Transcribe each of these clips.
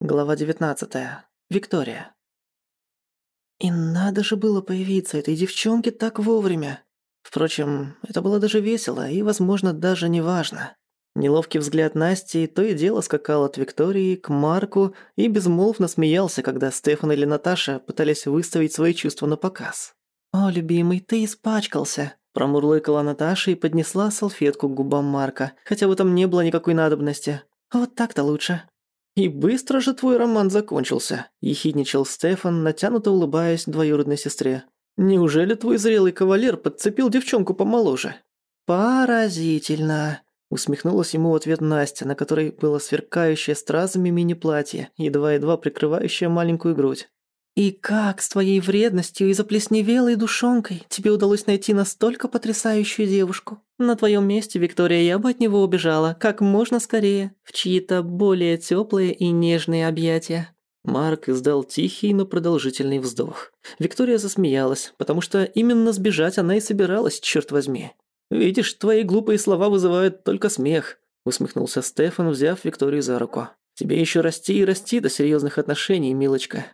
Глава 19. Виктория. И надо же было появиться этой девчонке так вовремя. Впрочем, это было даже весело и, возможно, даже не важно. Неловкий взгляд Насти то и дело скакал от Виктории к Марку и безмолвно смеялся, когда Стефан или Наташа пытались выставить свои чувства на показ. «О, любимый, ты испачкался», – промурлыкала Наташа и поднесла салфетку к губам Марка, хотя в этом не было никакой надобности. «Вот так-то лучше». «И быстро же твой роман закончился», – ехидничал Стефан, натянуто улыбаясь двоюродной сестре. «Неужели твой зрелый кавалер подцепил девчонку помоложе?» «Поразительно», – усмехнулась ему в ответ Настя, на которой было сверкающее стразами мини-платье, едва-едва прикрывающее маленькую грудь. «И как с твоей вредностью и заплесневелой душонкой тебе удалось найти настолько потрясающую девушку? На твоем месте, Виктория, я бы от него убежала как можно скорее, в чьи-то более теплые и нежные объятия». Марк издал тихий, но продолжительный вздох. Виктория засмеялась, потому что именно сбежать она и собиралась, черт возьми. «Видишь, твои глупые слова вызывают только смех», усмехнулся Стефан, взяв Викторию за руку. «Тебе еще расти и расти до серьезных отношений, милочка.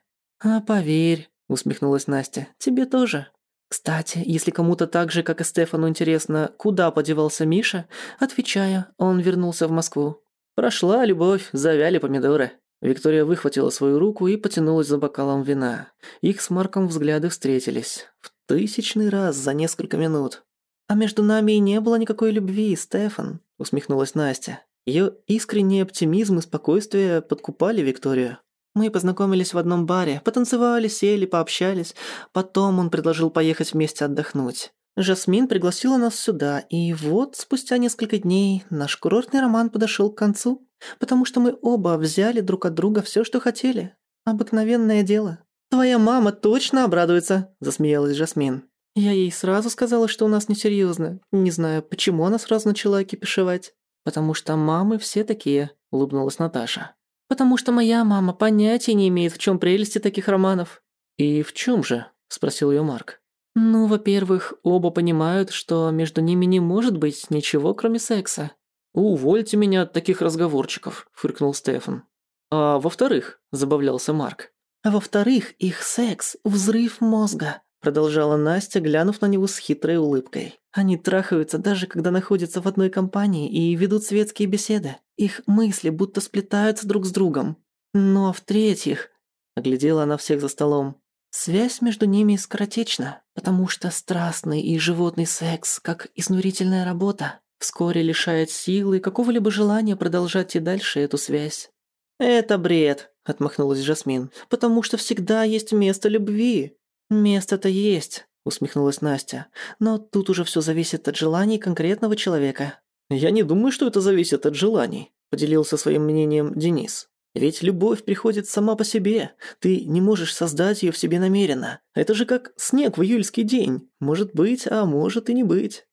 «А поверь», — усмехнулась Настя, — «тебе тоже». Кстати, если кому-то так же, как и Стефану, интересно, куда подевался Миша, отвечаю, он вернулся в Москву. Прошла любовь, завяли помидоры. Виктория выхватила свою руку и потянулась за бокалом вина. Их с Марком взгляды встретились. В тысячный раз за несколько минут. «А между нами и не было никакой любви, Стефан», — усмехнулась Настя. Ее искренний оптимизм и спокойствие подкупали Викторию. Мы познакомились в одном баре, потанцевали, сели, пообщались. Потом он предложил поехать вместе отдохнуть. Жасмин пригласила нас сюда, и вот спустя несколько дней наш курортный роман подошел к концу, потому что мы оба взяли друг от друга все, что хотели. Обыкновенное дело. «Твоя мама точно обрадуется», – засмеялась Жасмин. Я ей сразу сказала, что у нас несерьезно. Не знаю, почему она сразу начала кипишевать. «Потому что мамы все такие», – улыбнулась Наташа. Потому что моя мама понятия не имеет, в чем прелести таких романов. И в чем же? спросил ее Марк. Ну, во-первых, оба понимают, что между ними не может быть ничего, кроме секса. Увольте меня от таких разговорчиков, фыркнул Стефан. А во-вторых, забавлялся Марк. А во-вторых, их секс взрыв мозга продолжала Настя, глянув на него с хитрой улыбкой. Они трахаются даже когда находятся в одной компании и ведут светские беседы. Их мысли будто сплетаются друг с другом. Ну а в-третьих, оглядела она всех за столом, связь между ними скоротечна, потому что страстный и животный секс, как изнурительная работа, вскоре лишает силы и какого-либо желания продолжать и дальше эту связь. «Это бред», — отмахнулась Жасмин, «потому что всегда есть место любви. «Место-то есть», — усмехнулась Настя. «Но тут уже все зависит от желаний конкретного человека». «Я не думаю, что это зависит от желаний», — поделился своим мнением Денис. «Ведь любовь приходит сама по себе. Ты не можешь создать ее в себе намеренно. Это же как снег в июльский день. Может быть, а может и не быть».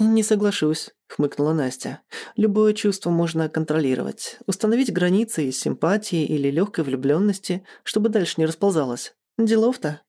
«Не соглашусь», — хмыкнула Настя. «Любое чувство можно контролировать. Установить границы из симпатии или легкой влюбленности, чтобы дальше не расползалось. Делов-то».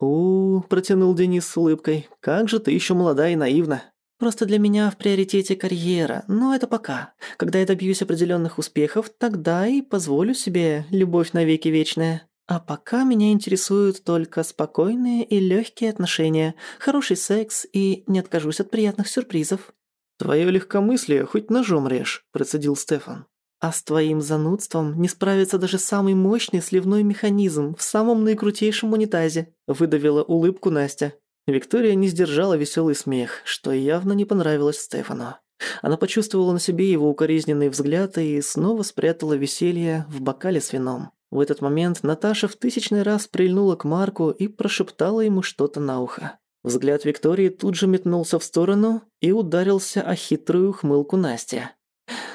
«У, протянул Денис с улыбкой. «Как же ты еще молода и наивна!» «Просто для меня в приоритете карьера, но это пока. Когда я добьюсь определенных успехов, тогда и позволю себе любовь навеки вечная. А пока меня интересуют только спокойные и легкие отношения, хороший секс и не откажусь от приятных сюрпризов». «Твое легкомыслие хоть ножом режь», – процедил Стефан. А с твоим занудством не справится даже самый мощный сливной механизм в самом наикрутейшем унитазе», – выдавила улыбку Настя. Виктория не сдержала веселый смех, что явно не понравилось Стефану. Она почувствовала на себе его укоризненный взгляд и снова спрятала веселье в бокале с вином. В этот момент Наташа в тысячный раз прильнула к Марку и прошептала ему что-то на ухо. Взгляд Виктории тут же метнулся в сторону и ударился о хитрую хмылку Насти.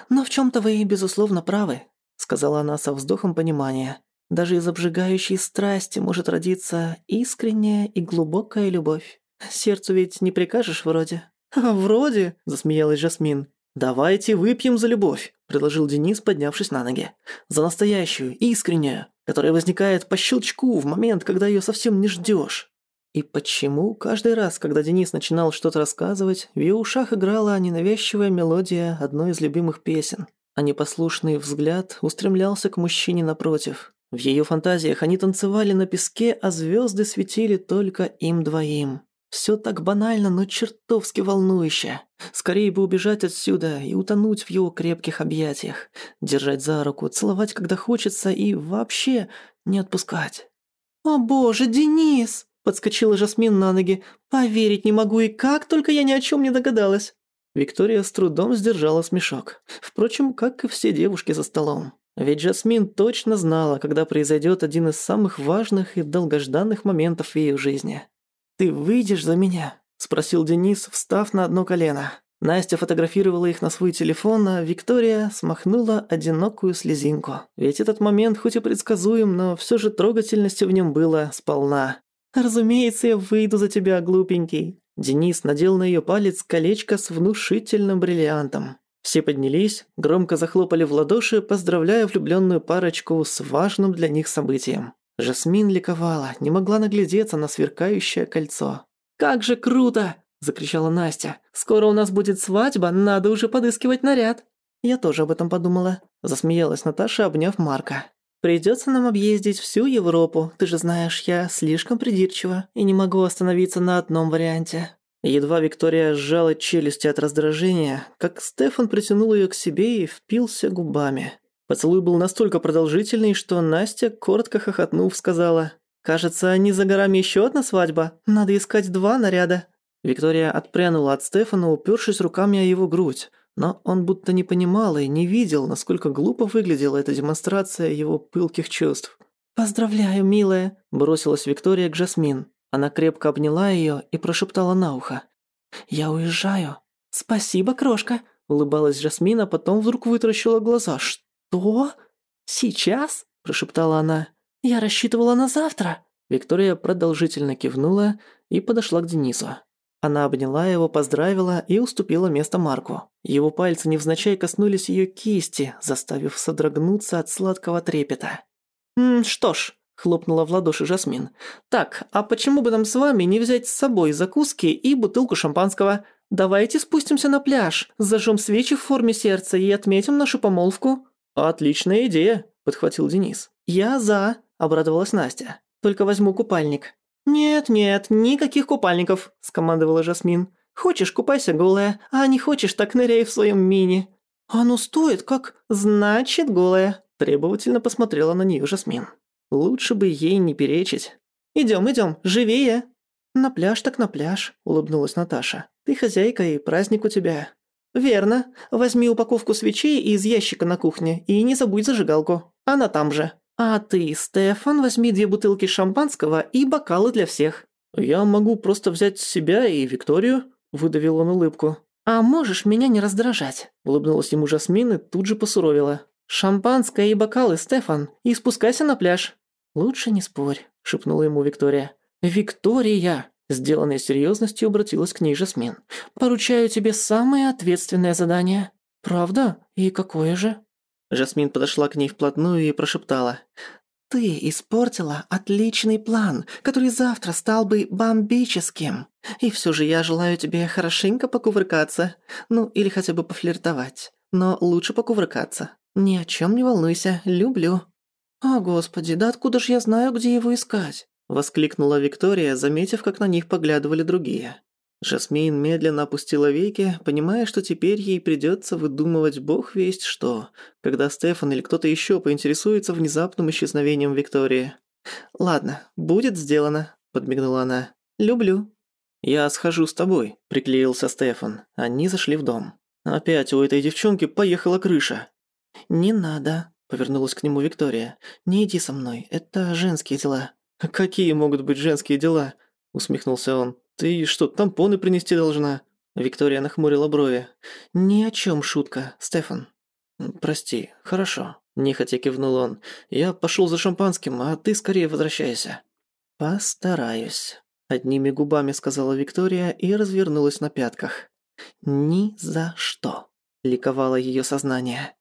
«Но в чем-то вы, безусловно, правы», — сказала она со вздохом понимания. «Даже из обжигающей страсти может родиться искренняя и глубокая любовь. Сердцу ведь не прикажешь вроде». «Вроде», — засмеялась Жасмин. «Давайте выпьем за любовь», — предложил Денис, поднявшись на ноги. «За настоящую, искреннюю, которая возникает по щелчку в момент, когда ее совсем не ждешь. И почему каждый раз, когда Денис начинал что-то рассказывать, в ее ушах играла ненавязчивая мелодия одной из любимых песен? а непослушный взгляд устремлялся к мужчине напротив. В ее фантазиях они танцевали на песке, а звезды светили только им двоим. Все так банально, но чертовски волнующе. Скорее бы убежать отсюда и утонуть в его крепких объятиях. Держать за руку, целовать, когда хочется, и вообще не отпускать. «О боже, Денис!» – подскочила Жасмин на ноги. «Поверить не могу, и как только я ни о чем не догадалась!» Виктория с трудом сдержала смешок. Впрочем, как и все девушки за столом. Ведь Жасмин точно знала, когда произойдет один из самых важных и долгожданных моментов в ее жизни. «Ты выйдешь за меня?» – спросил Денис, встав на одно колено. Настя фотографировала их на свой телефон, а Виктория смахнула одинокую слезинку. Ведь этот момент хоть и предсказуем, но все же трогательности в нем было сполна. «Разумеется, я выйду за тебя, глупенький». Денис надел на ее палец колечко с внушительным бриллиантом. Все поднялись, громко захлопали в ладоши, поздравляя влюбленную парочку с важным для них событием. Жасмин ликовала, не могла наглядеться на сверкающее кольцо. «Как же круто!» – закричала Настя. «Скоро у нас будет свадьба, надо уже подыскивать наряд». «Я тоже об этом подумала», – засмеялась Наташа, обняв Марка. «Придётся нам объездить всю Европу. Ты же знаешь, я слишком придирчива и не могу остановиться на одном варианте». Едва Виктория сжала челюсти от раздражения, как Стефан притянул её к себе и впился губами. Поцелуй был настолько продолжительный, что Настя, коротко хохотнув, сказала «Кажется, не за горами еще одна свадьба. Надо искать два наряда». Виктория отпрянула от Стефана, упершись руками о его грудь. Но он будто не понимал и не видел, насколько глупо выглядела эта демонстрация его пылких чувств. «Поздравляю, милая», – бросилась Виктория к Жасмин. Она крепко обняла ее и прошептала на ухо. «Я уезжаю». «Спасибо, крошка», – улыбалась Жасмин, а потом вдруг вытаращила глаза. «Что?» «Что? Сейчас?» – прошептала она. «Я рассчитывала на завтра». Виктория продолжительно кивнула и подошла к Денису. Она обняла его, поздравила и уступила место Марку. Его пальцы невзначай коснулись ее кисти, заставив содрогнуться от сладкого трепета. «М, «Что ж», – хлопнула в ладоши Жасмин. «Так, а почему бы нам с вами не взять с собой закуски и бутылку шампанского? Давайте спустимся на пляж, зажжем свечи в форме сердца и отметим нашу помолвку». «Отличная идея», – подхватил Денис. «Я за», – обрадовалась Настя. «Только возьму купальник». «Нет-нет, никаких купальников», – скомандовала Жасмин. «Хочешь, купайся голая, а не хочешь, так ныряй в своем мини». «Оно стоит как...» «Значит, голая», – требовательно посмотрела на нее Жасмин. Лучше бы ей не перечить. «Идем, идем, живее!» «На пляж так на пляж», – улыбнулась Наташа. «Ты хозяйка и праздник у тебя». «Верно. Возьми упаковку свечей из ящика на кухне и не забудь зажигалку. Она там же. А ты, Стефан, возьми две бутылки шампанского и бокалы для всех». «Я могу просто взять себя и Викторию», – выдавил он улыбку. «А можешь меня не раздражать?» – улыбнулась ему Жасмин и тут же посуровила. «Шампанское и бокалы, Стефан, и спускайся на пляж». «Лучше не спорь», – шепнула ему Виктория. «Виктория!» Сделанной серьезностью обратилась к ней Жасмин. «Поручаю тебе самое ответственное задание». «Правда? И какое же?» Жасмин подошла к ней вплотную и прошептала. «Ты испортила отличный план, который завтра стал бы бомбическим. И все же я желаю тебе хорошенько покувыркаться. Ну, или хотя бы пофлиртовать. Но лучше покувыркаться. Ни о чем не волнуйся, люблю». «О, господи, да откуда ж я знаю, где его искать?» Воскликнула Виктория, заметив, как на них поглядывали другие. Жасмин медленно опустила веки, понимая, что теперь ей придется выдумывать бог весть что, когда Стефан или кто-то еще поинтересуется внезапным исчезновением Виктории. «Ладно, будет сделано», – подмигнула она. «Люблю». «Я схожу с тобой», – приклеился Стефан. Они зашли в дом. «Опять у этой девчонки поехала крыша». «Не надо», – повернулась к нему Виктория. «Не иди со мной, это женские дела». «Какие могут быть женские дела?» – усмехнулся он. «Ты что, тампоны принести должна?» Виктория нахмурила брови. «Ни о чем шутка, Стефан». «Прости, хорошо», – нехотя кивнул он. «Я пошел за шампанским, а ты скорее возвращайся». «Постараюсь», – одними губами сказала Виктория и развернулась на пятках. «Ни за что», – ликовало ее сознание.